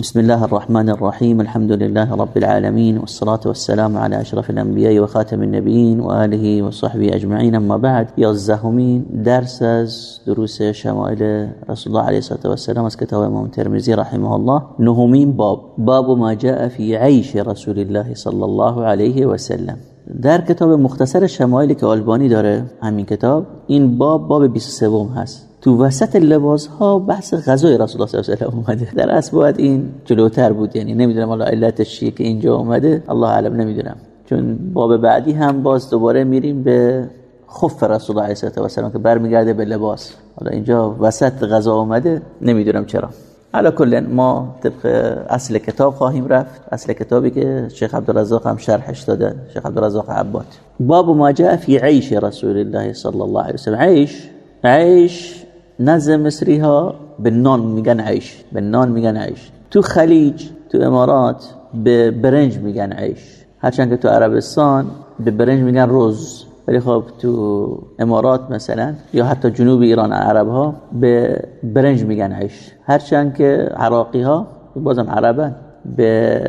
بسم الله الرحمن الرحيم الحمد لله رب العالمين والصلاة والسلام على أشرف الأنبياء وخاتم النبيين وآله وصحبه أجمعين أما بعد يزهمين درس از دروس شمائل رسول الله عليه الصلاة والسلام از كتاب امام ترمزي رحمه الله نهمين باب باب ما جاء في عيش رسول الله صلى الله عليه وسلم در کتاب مختصر شمائلی که آلبانی داره همین کتاب این باب باب 23 هست تو وسط لباس ها بحث غذای رسول الله صلی الله علیه و اومده. در اصل باید این جلوتر بود. یعنی نمی‌دونم حالا علتش چیه که اینجا اومده. الله علم نمی‌دونم. چون باب بعدی هم باز دوباره میریم به خف رسول الله علیه و سلم که برمیگرده به لباس. حالا اینجا وسط غذا اومده. نمی‌دونم چرا. حالا کلا ما طبق اصل کتاب خواهیم رفت. اصل کتابی که شیخ عبدالرزاق هم شرحش داده. شیخ عبدالرزاق عباد. باب ما جاء فی عیش رسول الله صلی الله علیه وسلم عیش عیش نزد مصری ها به نان میگن عیش به نان میگن عیش. تو خلیج تو امارات به برنج میگن عیش. هرچند که تو عربستان به برنج میگن روز. ولی خب تو امارات مثلا یا حتی جنوب ایران عرب ها به برنج میگن عیش. هرچند که عراقی ها بازم عربن به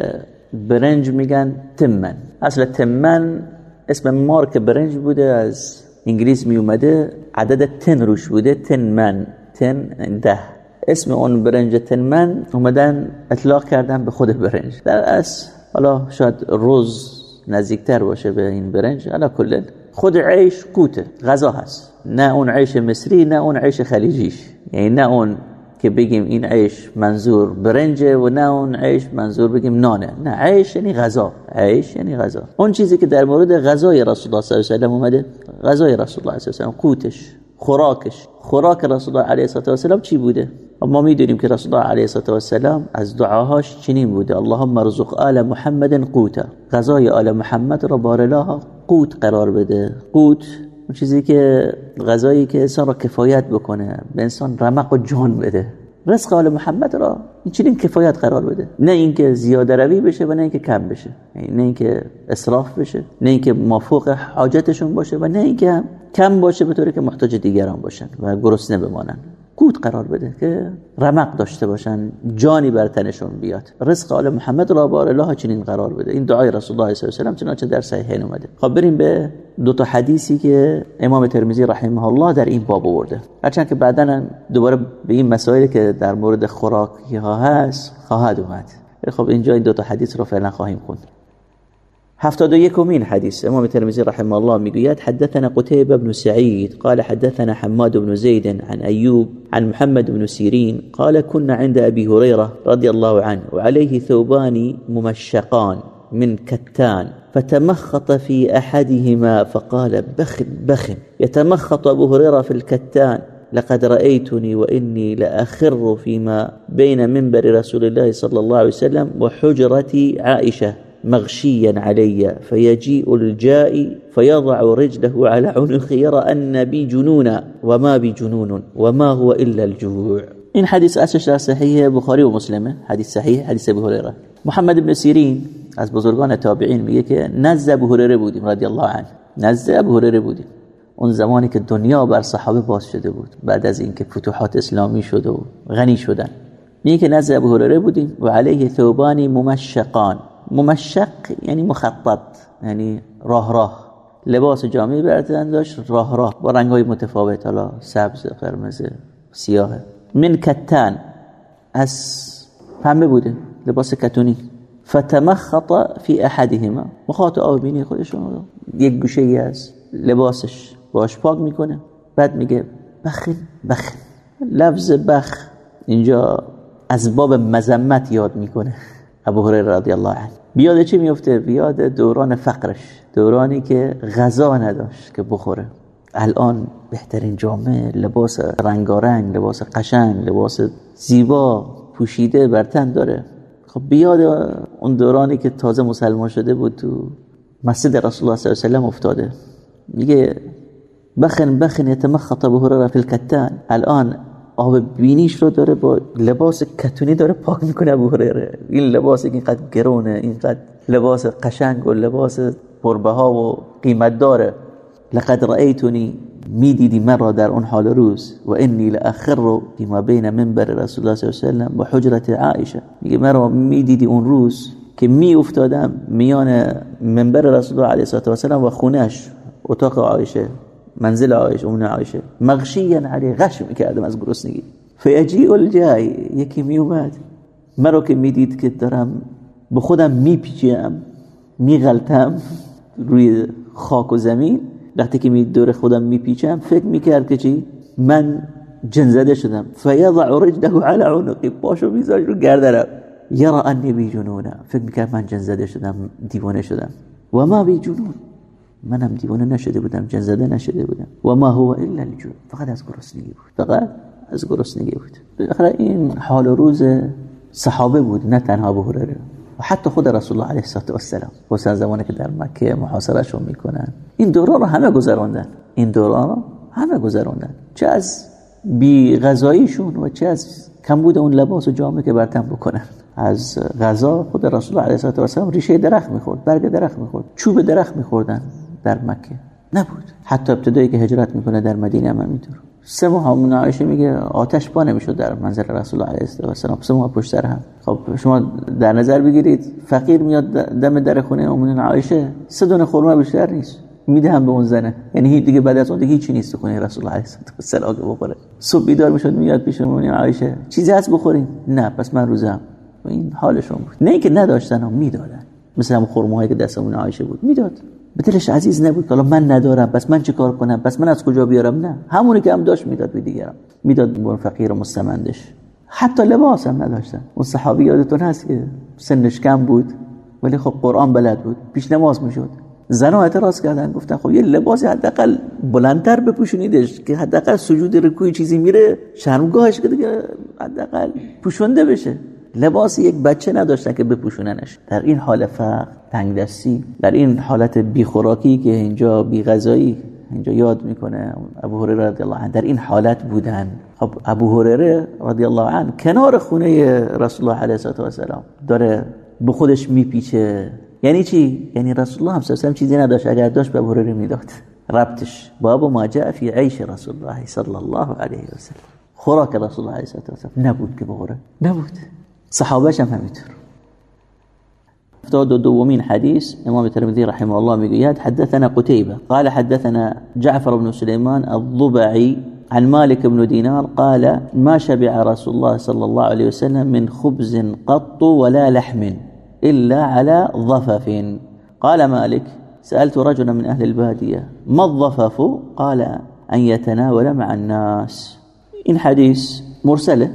برنج میگن تمن. اصلا تمن اسم مارک برنج بوده از انگلیس می اومده عدد تن روش بوده تن من تن ده. اسم اون برنج تن من اومدن اطلاق کردن به خود برنج. در اصل حالا شاید روز نزدیکتر باشه به این برنج حالا کلا خود عیش قوته غذا هست. نه اون عیش مصری نه اون عیش خلیجیش. یعنی نه اون که بگیم این عیش منظور برنجه و نه اون عیش منظور بگیم نانه. نه عیش یعنی غذا. عیش یعنی غذا. اون چیزی که در مورد غذای رسول الله صلی الله علیه و اومده غذای رسول الله صلی الله علیه و قوتش خوراکش. خوراک رسول الله علیه و سلم چی بوده؟ ما می‌دونیم که رسول الله علیه و سلم از دعاهاش چنین بوده. اللهم ارزق آل محمد قوتا. غذای آل محمد را بار قوت قرار بده. قوت اون چیزی که غذایی که انسان را کفایت بکنه به انسان رمق و جان بده. رزق آل محمد را این کفایت قرار بده. نه اینکه زیاده روی بشه و نه اینکه کم بشه. نه اینکه اسراف بشه نه اینکه مافوق حاجتشون باشه و نه اینکه کم باشه به طوری که محتاج دیگران باشن و گرسنه بمانن. قوت قرار بده که رمق داشته باشن جانی بر تنشون بیاد. رزق آل محمد را بار الله چنین قرار بده. این دعای رسول الله صلی الله علیه و چنانچه در صحیحین اومده. خب بریم به دو تا حدیثی که امام ترمذی رحمه الله در این باب آورده. هرچند که بعدا دوباره به این مسائلی که در مورد خوراکی ها هست خواهد اومد. خب اینجا این دو تا حدیث رو فعلا خواهیم خوند. هفتاد يكمين حديث امام الترمذي رحمه الله ميقيات حدثنا قتيبة بن سعيد قال حدثنا حماد بن زيد عن أيوب عن محمد بن سيرين قال كنا عند أبي هريرة رضي الله عنه وعليه ثوبان ممشقان من كتان فتمخط في أحدهما فقال بخ بخ يتمخط أبو هريرة في الكتان لقد رأيتني وإني لأخر فيما بين منبر رسول الله صلى الله عليه وسلم وحجرة عائشة. مغشيا علي فيجيء الجائي فيضع رجله على عنقه يرى أن بي جنونا وما بي جنون وما هو إلا الجوع. این حدیث اسش صحیح بخاری و مسلمه حدیث صحیح حدیث ابو هریره محمد بن سیرین از بزرگان تابعین میگه که نزد ابو هریره بودیم رضی الله عنه. نزد ابو هریره بودیم. اون زمانی که دنیا بر صحابه باز شده بود بعد از اینکه فتوحات اسلامی شده و غنی شدن. میگه که نزد ابو هریره بودیم و علیه ثوبانی ممشقان. ممشق یعنی مخطط یعنی راه راه. لباس جامعی برتن داشت راه راه. با رنگ های متفاوت حالا سبز قرمز سیاه. من کتان. از پنبه بوده لباس کتونی. فتمخط فی احدهما. مخاط آبینی خودشون یک گوشه ای از لباسش باش پاک می‌کنه. بعد میگه بخن بخن لفظ بخ اینجا از باب مزمت یاد می‌کنه. ابو هریره رضی الله عنه. بیاد چی میفته؟ بیاد دوران فقرش دورانی که غذا نداشت که بخوره. الان بهترین جامعه لباس رنگارنگ لباس قشنگ لباس زیبا پوشیده بر تن داره. خب بیاد اون دورانی که تازه مسلمان شده بود تو مسجد رسول الله صلی الله علیه و افتاده. میگه بخن بخن یتمخط ابو هریره فی الکتان. الان آب بینیش رو داره با لباس کتونی داره پاک می‌کنه ابو هریره. این لباس اینقدر گرونه اینقدر لباس قشنگ و لباس پربها و قیمت داره. لقد رأیتونی می‌دیدی من را در اون حال روز و انی لاخر فيما بین منبر رسول الله صلی الله علیه و حجرت عائشه. میگه من را می‌دیدی اون روز که می افتادم میان منبر رسول الله علیه و سلم و خونش اتاق عایشه منزل عایشه اون عایشه مغشیا علی غش می‌کردم از گرسنگی. فیجیء الجای یکی می اومد. مرا که می‌دید که دارم به خودم میپیچم میغلطم روی خاک و زمین. وقتی که می دور خودم میپیچم فکر می‌کرد که چی؟ من جنزده شدم. فیضع رجله على عنقی. پاشو میذاش رو گردنم. یرا انی بی جنونه فکر می‌کرد من جنزده شدم دیوانه شدم. و ما بی جنون. منم دیوانه نشده بودم جنزده نشده بودم. و ما هو الا الجوع. فقط از گرسنگی بود. فقط از گرسنگی بود. بالاخره این حال و روز صحابه بود نه تنها ابو هریره. و حتی خود رسول الله علیه و السلام حسین زمانی که در مکه محاصرهشون می‌کنن. این دوران رو همه گذراندن. این دوران رو همه گذراندن. چه از بی غذاییشون و چه از کمبود اون لباس و جامعه که برتن بکنن. از غذا خود رسول الله علیه و السلام ریشه درخت می‌خورد برگ درخت می‌خورد چوب درخت میخوردن. در مکه. نبود. حتی ابتدایی که هجرت می‌کنه در مدینه هم همینطور. سه ماه همون عایشه میگه آتش پا نمی‌شد در منزل رسول الله علیه و سلام سه ماه پشت سر هم. خب شما در نظر بگیرید فقیر میاد دم در خونه امون عایشه. سه دونه خرما بیشتر نیست. می‌دهم به اون زنه. یعنی دیگه بعد از اون دیگه هیچی نیست خونه رسول الله علیه و سلام بخوره. صبح بیدار می‌شد میاد پیش امون عایشه. چیزی هست بخورین؟ نه پس من روزم این حالشون بود. نه که نداشتن هم می‌دادن. مثل هم خرماهایی که دستمون عایشه بود. می‌داد. به دلش عزیز نبود که من ندارم پس من چه کار کنم؟ پس من از کجا بیارم؟ نه. همونی که هم داشت می‌داد به دیگران. می‌داد به فقیر و مستمندش. حتی لباس هم نداشتن. اون صحابی یادتون هست که سنش کم بود ولی خب قرآن بلد بود. پیش نماز می‌شد. زنا اعتراض کردن گفتن خب یه لباسی حداقل بلندتر بپوشونیدش که حداقل سجود رکوعی چیزی میره شرمگاهش که دیگه حداقل پوشونده بشه. لباس یک بچه نداشتن که بپوشوننش. در این حال فقر دستی در این حالت بیخوراکی که اینجا بی غذایی اینجا یاد می‌کنه ابو هریره رضی الله عنه در این حالت بودن. خب ابو هریره رضی الله عنه کنار خونه رسول الله علیه و سلام داره به خودش میپیچه. یعنی چی؟ یعنی رسول الله صلی الله چیزی نداشت. اگر داشت به ابو هریره می‌داد. ربطش باب ما جاء فی عیش رسول الله صلی الله علیه و سلم. خوراک رسول الله علیه و سلم نبود که بخوره. نبود. صحابهش هم همینطور افتاد دومين حديث إمام الترمذي رحمه الله میگوید حدثنا قتيبة. قال حدثنا جعفر بن سليمان الضبعي عن مالك بن دينار قال ما شبع رسول الله صلى الله عليه وسلم من خبز قط ولا لحم إلا على ضفف قال مالك سألت رجلا من أهل البادية ما الضفف قال أن يتناول مع الناس. إن حديث مرسله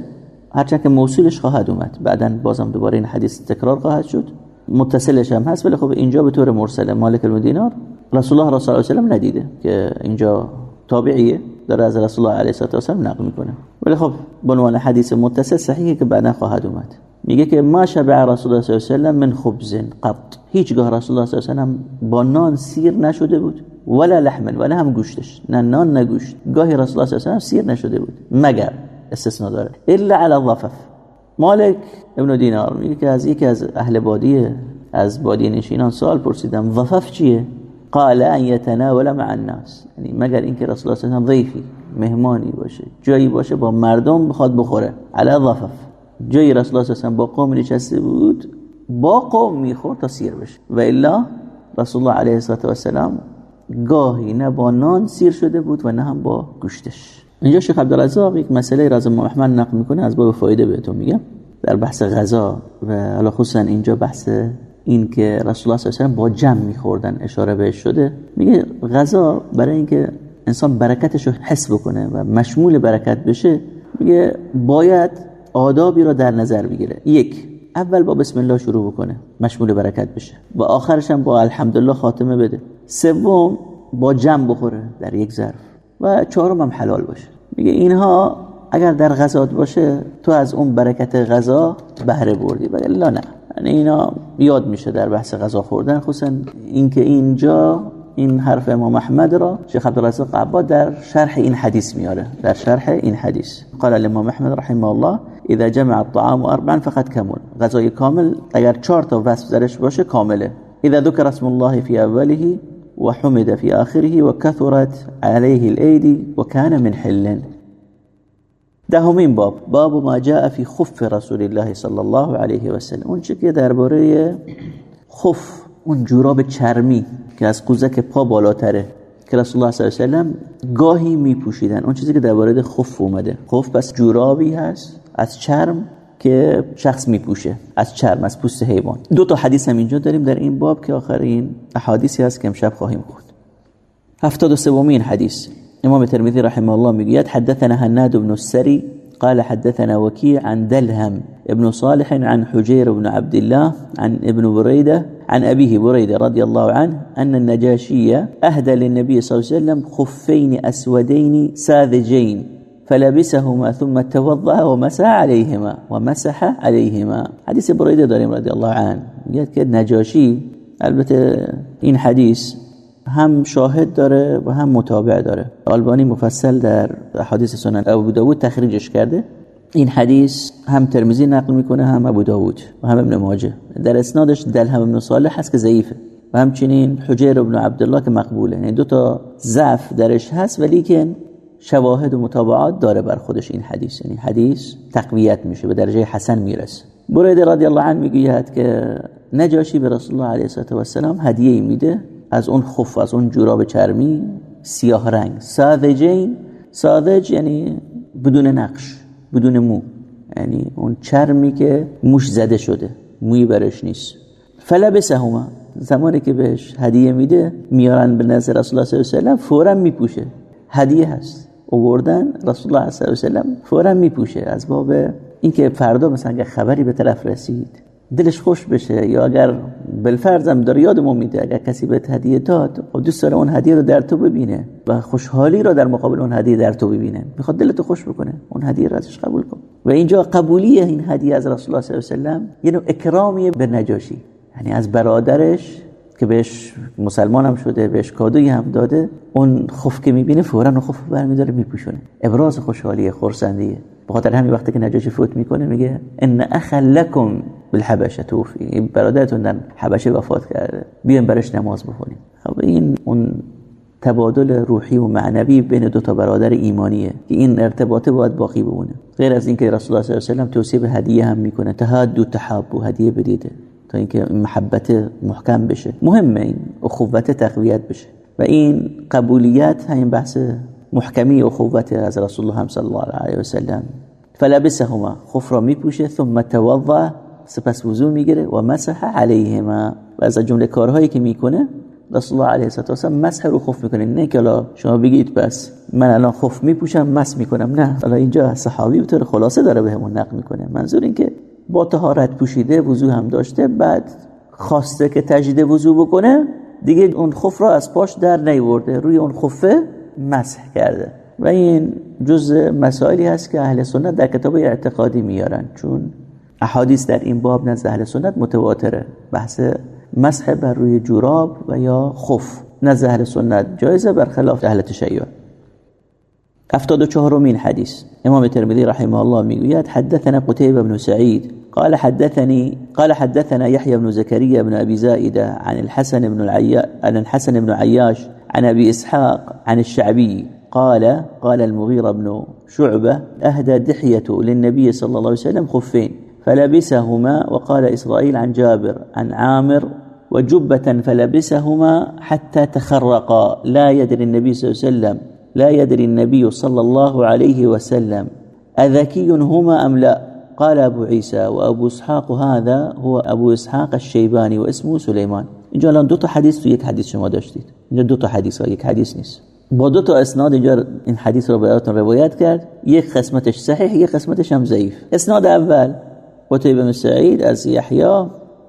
هرچند که موصولش خواهد اومد. بعدا بازم دوباره این حدیث تکرار خواهد شد. متصلش هم هست ولی خب اینجا به طور مرسله مالک المدینار رسول الله صلی الله علیه و ندیده که اینجا تابعیه. داره از رسول الله علیه و سلم نقل می‌کنه. ولی خب به عنوان حدیث متصل صحیحه که بعدا خواهد اومد. میگه که ما شبع رسول الله صلی الله علیه و من خبز قط. هیچگاه رسول الله صلی الله علیه و با نان سیر نشده بود ولا لحم ولا هم گوشتش. نه نان نه گوشت. گاهی رسول الله صلی الله علیه و سیر نشده بود. مگر استثناء داره. الا على الضفف. مالک ابن دینار میگه که از یکی از اهل بادیه از بادی نشینان سوال پرسیدم ضفف چیه؟ قال ان يتناول مع الناس. یعنی مگر اینکه رسول الله صلی ضیفی مهمانی باشه جایی باشه با مردم بخواد بخوره. علی ضفف جایی رسول الله صلی با قوم نشسته بود با قوم می‌خورد تا سیر بشه. و الا رسول الله علیه و سلام گاهی نه با نان سیر شده بود و نه هم با گوشتش. اینجا شیخ عبدالرزاق یک مسئله را از امام احمد نقل می‌کنه از باب فایده بهتون میگم. در بحث غذا و حالا خصوصا اینجا بحث این که رسول الله صلی الله با جمع میخوردن اشاره بهش شده. میگه غذا برای اینکه انسان برکتش رو حس بکنه و مشمول برکت بشه میگه باید آدابی را در نظر بگیره. یک اول با بسم الله شروع بکنه مشمول برکت بشه. و آخرش هم با الحمدلله خاتمه بده. سوم با جمع بخوره در یک ظرف. و چهارم هم حلال باشه. میگه اینها اگر در غذات باشه تو از اون برکت غذا بهره بردی. و الا نه. یعنی اینا یاد میشه در بحث غذا خوردن. خصوصا اینکه اینجا این حرف امام احمد را شیخ عبدالرزاق عباد در شرح این حدیث میاره. در شرح این حدیث. قال الامام احمد رحمه الله اذا جمع الطعام اربعا فقط کمول غذای کامل اگر چهار تا وصف درش باشه کامله. اذا ذکر اسم الله في اوله وحمد في آخره وكثرت عليه الأيدي وكان من حل دهمین باب. باب ما جاء في خف رسول الله صلی الله علیه و سلم اون که درباره خف اون جوراب چرمی که از قوزک پا بالاتره که رسول الله صلی الله علیه و سلم گاهی میپوشیدن. اون چیزی که درباره خف اومده. خف پس جورابی هست از چرم که شخص میپوشه از چرم از پوست حیوان. دو تا حدیث هم اینجا داریم در این باب که آخرین احادیثی هست که امشب خواهیم خود هفتاد و سومین حدیث. امام الترمذي رحمه الله مقياد حدثنا هناد بن السري قال حدثنا وكيع عن دلهم ابن صالح عن حجير بن عبد الله عن ابن بريدة عن أبيه بريدة رضي الله عنه أن النجاشية أهدى للنبي صلى الله عليه وسلم خفين أسودين ساذجين فلبسهما ثم توضأ ومسح عليهما ومسح عليهما. حديث بريدة داريم رضي الله عنه. يقول كده نجاشي البته این حدیث هم شاهد داره و هم متابع داره. آلبانی مفصل در حدیث سنن ابو داود تخریجش کرده. این حدیث هم ترمزی نقل می‌کنه هم ابو داود و هم ابن ماجه. در اسنادش دلهم ابن صالح هست که ضعیفه. و همچنین حجیر ابن عبدالله که مقبوله. یعنی دو تا ضعف درش هست ولی که شواهد و متابعات داره بر خودش این حدیث. یعنی حدیث تقویت میشه به درجه حسن می‌رسه. برید رضی الله عنه می‌گوید که نجاشی به رسول الله علیه و السلام هدیه میده. از اون خف از اون جوراب چرمی سیاه رنگ. ساذجین ساذج یعنی بدون نقش بدون مو. یعنی اون چرمی که موش زده شده موی برش نیست. فلبسهما. زمانی که بهش هدیه میده میارن به نظر رسول الله صلی الله علیه و سلم فورا میپوشه. هدیه هست. اووردن رسول الله صلی الله علیه و فورا میپوشه. از باب اینکه فردا مثلا خبری به طرف رسید دلش خوش بشه یا اگر بالفرضم داره یادمون میده اگر کسی به هدیه داد و خب دوست داره اون هدیه رو در تو ببینه و خوشحالی رو در مقابل اون هدیه در تو ببینه. می‌خواد دلتو خوش بکنه. اون هدیه رو ازش قبول کن. و اینجا قبولی این هدیه از رسول الله صلی الله علیه و سلم. یه نوع اکرامی به نجاشی. یعنی از برادرش که بهش مسلمان هم شده بهش کادوی هم داده اون خف که می‌بینه فورا اون خف برمیداره میپوشونه. ابراز خوشحالی خرسندیه بخاطر همین وقتی که نجاشی فوت می‌کنه میگه ان اخ لکم بالحبشه توفی. برادرتون در حبشه وفات کرده. بیاین برش نماز بخونیم. خب این اون تبادل روحی و معنوی بین دو تا برادر ایمانیه که این ارتباطه باید باقی بمونه. غیر از اینکه رسول الله صلی الله علیه و سلم توصیه به هدیه هم می‌کنه. تهاد تحاب و هدیه بدیده. تا اینکه محبت محکم بشه. مهمه این اخوت تقویت بشه. و این قبولیت همین بحث محکمی اخوت از رسول الله صلی الله علیه و سلم فلبسهما خف را میپوشه ثم توضا سپس وضو می‌گیره و مسح علیهما. و از جمله کارهایی که می‌کنه رسول الله علیه و سلم مسح رو خف می‌کنه. نه که شما بگید بس من الان خف میپوشم مس می‌کنم. نه. حالا اینجا صحابی به طور خلاصه داره بهمون نقل می‌کنه. منظور این که با طهارت پوشیده وضو هم داشته بعد خواسته که تجدید وضو بکنه دیگه اون خف را از پاش در نیورده روی اون خفه مسح کرده. و این جز مسائلی هست که اهل سنت در کتاب اعتقادی میارن چون احادیث در این باب نزد اهل سنت متواتره. بحث مسح بر روی جوراب و یا خف نزد اهل سنت جایزه برخلاف اهل تشیع. أفتاد و چهارمین حدیث إمام ترمذی رحمه الله میگوید حدثنا قتيبة بن سعید قال حدثني قال حدثنا يحيى بن زكريا بن أبي زائدة عن الحسن بن العياش عن الحسن بن عياش عن أبي إسحاق عن الشعبي. قال قال المغيرة بن شعبة أهدى دحية للنبي صلى الله عليه وسلم خفين فلبسهما وقال إسرائيل عن جابر عن عامر وجبة فلبسهما حتى تخرقا. لا يدري النبي صلى الله عليه وسلم لا يدري النبي صلى الله عليه وسلم أذكي هما أم لا؟ قال أبو عيسى وأبو إسحاق هذا هو أبو إسحاق الشيباني واسمه سليمان. اینجا الان دو تا حدیث تو یک حدیث شما داشتید. اینجا دو تا حدیث ها یک حدیث نیست. با دو تا اسناد اینجا این حدیث رو براتون روایت کرد. یک قسمتش صحیح یک قسمتش هم ضعیف. اسناد اول قتيبة بن سعید از یحیی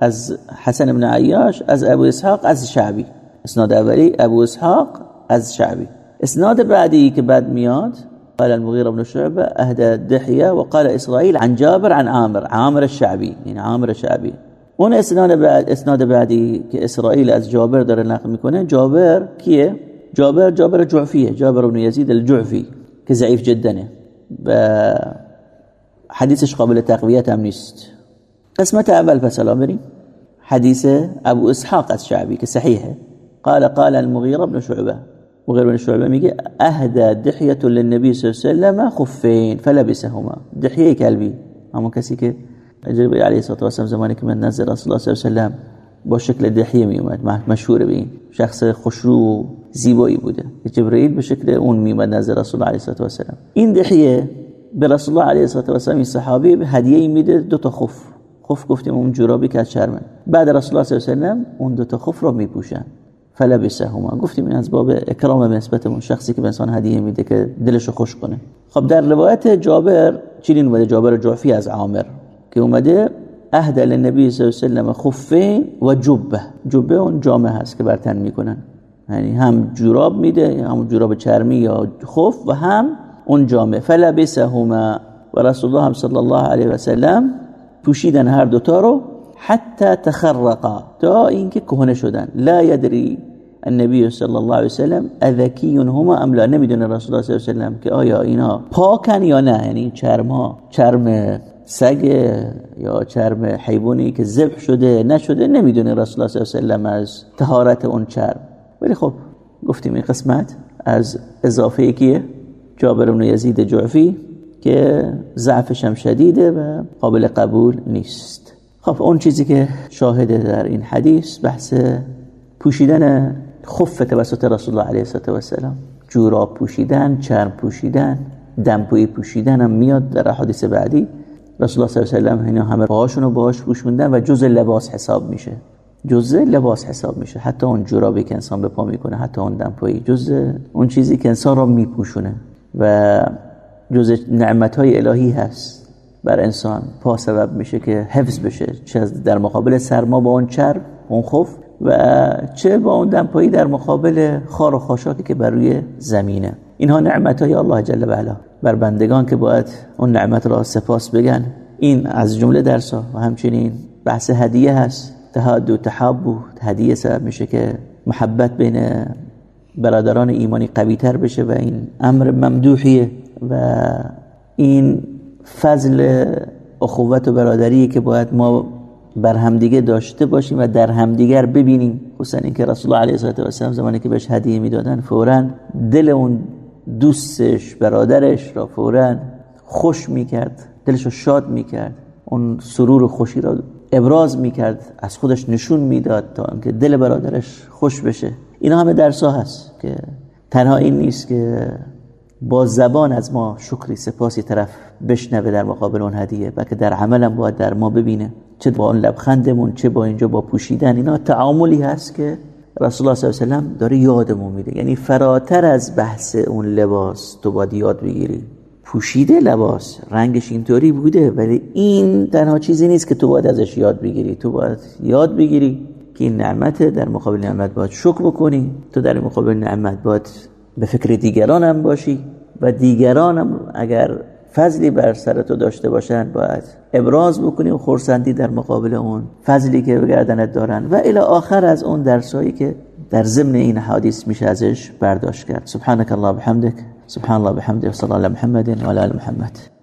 از حسن بن عیاش از ابو اسحاق از شعبی. اسناد اولی ابو اسحاق از شعبی. اسناد بعدی که بعد میاد قال المغيرة بن شعبة أهدى دحية وقال إسرائيل عن جابر عن عامر عامر الشعبي يعني عامر الشعبي. اون اسناد بعد اسناد بعدی که اسرائیل از جابر داره نقل میکنه جابر کیه جابر جابر جعفیه جابر بن يزيد الجعفي ضعیف جدا. و حدیثش قابل تقویت هم نیست قسمت اول پس حدیث أبو إسحاق که صحیحه قال قال المغيرة بن شعبة مغيرة بن شعبة میگه اهدى دحية للنبي صلى الله عليه وسلم خفين فلبسهما. دحية كلبي. همون کسی که جبريل عليه الصلاة والسلام زمانی که من نزل رسول الله صلى الله عليه وسلم با شکل دحیه می مشهور به این شخص خوشرو زیبایی بوده. جبرئیل به شکل اون می نزد رسول الله علیه و سلم این دحیه به رسول الله علیه و سلم این صحابی هدیه میده دو تا خف خف گفتیم اون جورابی که از چرمه بعد رسول الله صلی الله علیه و سلم اون دو تا خف رو میپوشن. فلبسهما. گفتیم این از باب اکرام نسبت اون شخصی که به انسان هدیه میده که دلشو خوش کنه. خب در روایت جابر چنین اومده جابر جعفی از عامر که اومده اهدى للنبی صلی الله علیه و خفین و جبه. جبه اون جامه هست که برتن می‌کنن. یعنی هم جوراب میده هم جوراب چرمی یا خف و هم اون جامه فلبسهما. و رسول الله صلی الله علیه و سلم پوشیدن هر دوتا رو حتی تخرقا. اینکه کهنه شدن. لا یدری النبی صلی الله علیه و سلم اذکی هما ام لا؟ نمی‌دونه رسول الله صلی الله علیه و سلم که آیا اینا پاکن یا نه؟ یعنی چرما چرم سگ یا چرم حیوانی که ذبح شده نشده نمی‌دونه رسول الله صلی الله علیه و از طهارت اون چرم. ولی خب گفتیم این قسمت از اضافه کیه؟ جابر بن یزید جعفی که ضعفش هم شدیده و قابل قبول نیست. خب اون چیزی که شاهده در این حدیث بحث پوشیدن خف توسط رسول الله علیه و سلام جوراب پوشیدن چرم پوشیدن دمپوی پوشیدن هم میاد در حدیث بعدی. رسول الله صلی الله علیه و اینا همه پاهاشون رو باهاش پوشوندن و جز لباس حساب میشه. جز لباس حساب میشه. حتی اون جورابی که انسان به پا می‌کنه حتی اون دمپایی جز اون چیزی که انسان رو میپوشونه. و جز نعمت های الهی هست. بر انسان پا سبب میشه که حفظ بشه چه در مقابل سرما با اون چرب اون خف و چه با اون دمپایی در مقابل خار و خاشاکی که بر روی زمینه. اینها نعمت های الله جل و علا. بر بندگان که باید اون نعمت را سپاس بگن. این از جمله درس ها و همچنین بحث هدیه هست. تهاد و تحاب هدیه سبب میشه که محبت بین برادران ایمانی قوی تر بشه و این امر ممدوحیه. و این فضل اخوت و برادری که باید ما بر همدیگه داشته باشیم و در همدیگر ببینیم. خصوصا اینکه رسول الله علیه و سلم زمانی که بهش هدیه می‌دادن فورا دل اون دوستش برادرش را فورا خوش می‌کرد دلش رو شاد می‌کرد اون سرور و خوشی را ابراز می‌کرد از خودش نشون می‌داد تا اینکه دل برادرش خوش بشه. اینا همه درسا هست که تنها این نیست که با زبان از ما شکری سپاسی طرف بشنوه در مقابل اون هدیه بلکه در عملم باید در ما ببینه چه با اون لبخندمون چه با اینجا با پوشیدن. اینا تعاملی هست که رسول الله صلی الله علیه و سلم داره یادمون میده. یعنی فراتر از بحث اون لباس تو باید یاد بگیری. پوشیده لباس رنگش اینطوری بوده ولی این تنها چیزی نیست که تو باید ازش یاد بگیری. تو باید یاد بگیری که این نعمت در مقابل نعمت باید شکر بکنی. تو در مقابل نعمت باید به فکر دیگران هم باشی و دیگران هم اگر فضلی بر سر تو داشته باشن باید ابراز بکنی و خورسندی در مقابل اون فضلی که به گردنت دارن و الی آخر از اون درسایی که در ضمن این حدیث میشه ازش برداشت کرد. سبحانك الله بحمدك سبحان الله بحمده صلی الله محمد و علی محمد.